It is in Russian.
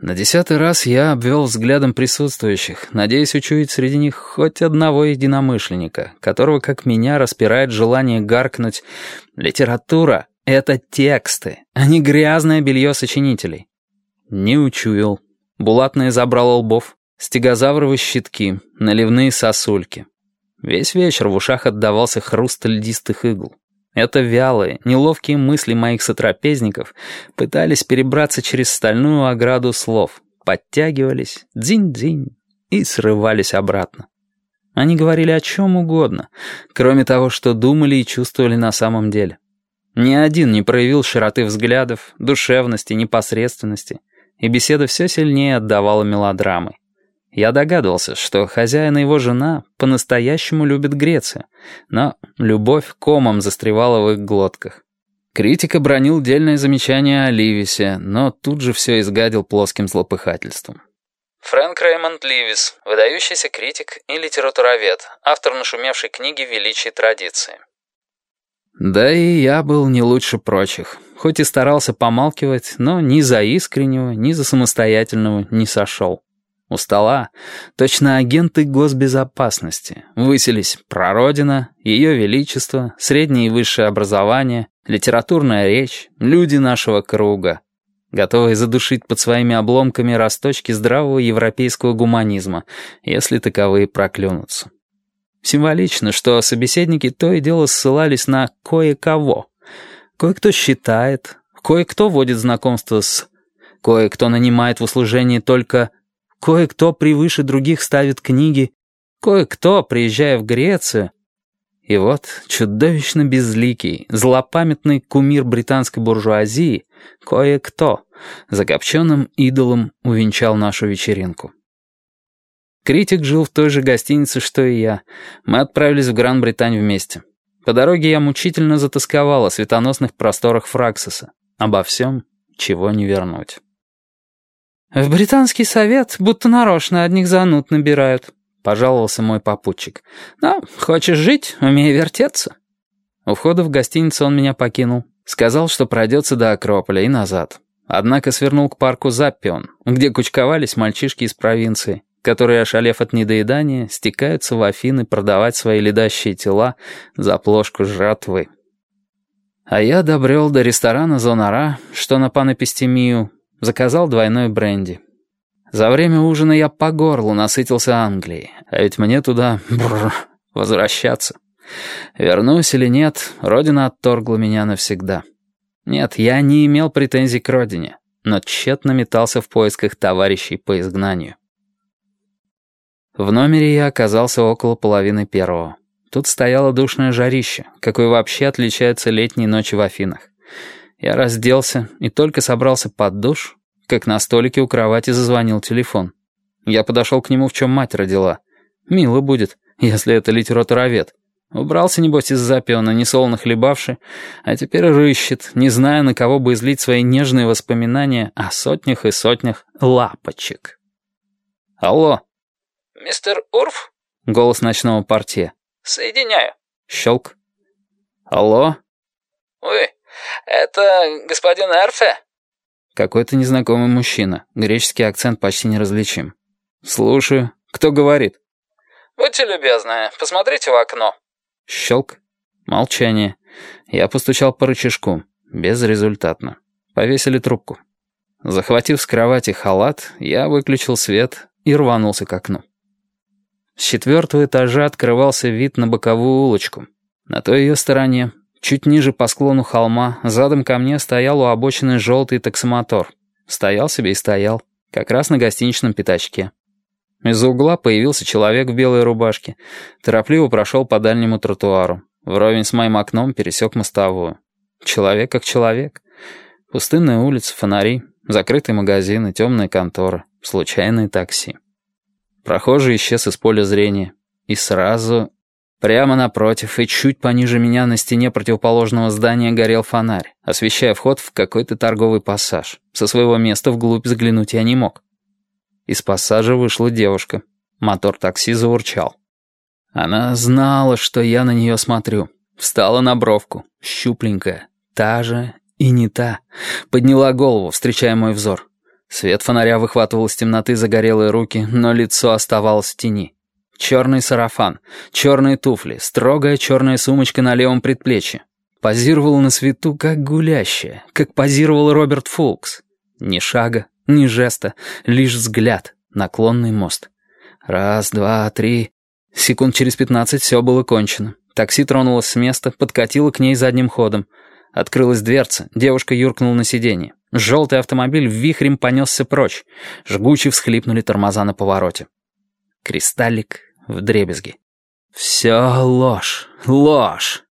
На десятый раз я обвел взглядом присутствующих, надеясь учуять среди них хоть одного единомышленника, которого, как меня, распирает желание гаркнуть «Литература — это тексты, а не грязное белье сочинителей». Не учуял. Булатные забрал лбов, стегозавровы щитки, наливные сосульки. Весь вечер в ушах отдавался хруст льдистых игл. Это вялые, неловкие мысли моих сотрапезников пытались перебраться через стальную ограду слов, подтягивались, дзинь-дзинь, и срывались обратно. Они говорили о чем угодно, кроме того, что думали и чувствовали на самом деле. Ни один не проявил широты взглядов, душевности, непосредственности, и беседа все сильнее отдавала мелодрамой. Я догадывался, что хозяин и его жена по-настоящему любят Грецию, но любовь комом застревала в их глотках. Критика бронил дельное замечание о Ливисе, но тут же все изгадил плоским злопыхательством. Фрэнк Реймонд Ливис, выдающийся критик и литературовед, автор нашумевшей книги «Величие традиции». Да и я был не лучше прочих, хоть и старался помалкивать, но ни за искреннего, ни за самостоятельного не сошел. У стола точно агенты госбезопасности выселись Прародина, Ее Величество, среднее и высшее образование, литературная речь, люди нашего круга, готовые задушить под своими обломками росточки здравого европейского гуманизма, если таковые проклюнутся. Символично, что собеседники то и дело ссылались на кое-кого. Кое-кто считает, кое-кто вводит знакомство с... Кое-кто нанимает в услужении только Кое-кто превыше других ставит книги, кое-кто, приезжая в Грецию. И вот чудовищно безликий, злопамятный кумир британской буржуазии, кое-кто, закопченным идолом увенчал нашу вечеринку. Критик жил в той же гостинице, что и я. Мы отправились в Гран-Британь вместе. По дороге я мучительно затасковал о светоносных просторах Фраксиса. Обо всем, чего не вернуть. «В британский совет будто нарочно одних зануд набирают», — пожаловался мой попутчик. «Но хочешь жить, умей вертеться». У входа в гостиницу он меня покинул. Сказал, что пройдется до Акрополя и назад. Однако свернул к парку Заппион, где кучковались мальчишки из провинции, которые, ошалев от недоедания, стекаются в Афины продавать свои ледащие тела за плошку жратвы. А я добрел до ресторана «Зонара», что на Панапестемию, Заказал двойной бренди. За время ужина я по горлу насытился Англией, а ведь мне туда бррр, возвращаться. Вернусь или нет, родина отторгла меня навсегда. Нет, я не имел претензий к родине, но тщетно метался в поисках товарищей по изгнанию. В номере я оказался около половины первого. Тут стояло душное жарище, какое вообще отличается летней ночи в Афинах. Я разделся и только собрался под душ, как на столике у кровати зазвонил телефон. Я подошел к нему, в чем мать родила. Мило будет, если это литературовед. Убрался, небось, из запиона, несолоно хлебавши, а теперь рыщет, не зная, на кого бы излить свои нежные воспоминания о сотнях и сотнях лапочек. «Алло!» «Мистер Урф?» — голос ночного портье. «Соединяю». Щелк. «Алло?» «Вы, это господин Эрфе?» Какой-то незнакомый мужчина. Греческий акцент почти неразличим. «Слушаю. Кто говорит?» «Будьте любезны, посмотрите в окно». Щелк. Молчание. Я постучал по рычажку. Безрезультатно. Повесили трубку. Захватив с кровати халат, я выключил свет и рванулся к окну. С четвертого этажа открывался вид на боковую улочку. На той ее стороне Чуть ниже по склону холма, задом ко мне стоял у обочины желтый таксомотор. Стоял себе и стоял, как раз на гостиничном пятачке. Из-за угла появился человек в белой рубашке. Торопливо прошел по дальнему тротуару. Вровень с моим окном пересек мостовую. Человек как человек. Пустынная улица, фонари, закрытые магазины, темные конторы, случайные такси. Прохожий исчез из поля зрения. И сразу Прямо напротив и чуть пониже меня на стене противоположного здания горел фонарь, освещая вход в какой-то торговый пассаж. Со своего места вглубь заглянуть я не мог. Из пассажа вышла девушка. Мотор такси заурчал. Она знала, что я на нее смотрю. Встала на бровку, щупленькая, та же и не та. Подняла голову, встречая мой взор. Свет фонаря выхватывал из темноты загорелые руки, но лицо оставалось в тени. Черный сарафан, черные туфли, строгая черная сумочка на левом предплечье. Позировала на свету, как гулящая, как позировал Роберт Фулкс. Ни шага, ни жеста, лишь взгляд, наклонный мост. Раз, два, три. Секунд через пятнадцать все было кончено. Такси тронулось с места, подкатило к ней задним ходом. Открылась дверца, девушка юркнула на сиденье. Желтый автомобиль вихрем понесся прочь. Жгуче всхлипнули тормоза на повороте. Кристаллик в дребезги. Все ложь, ложь.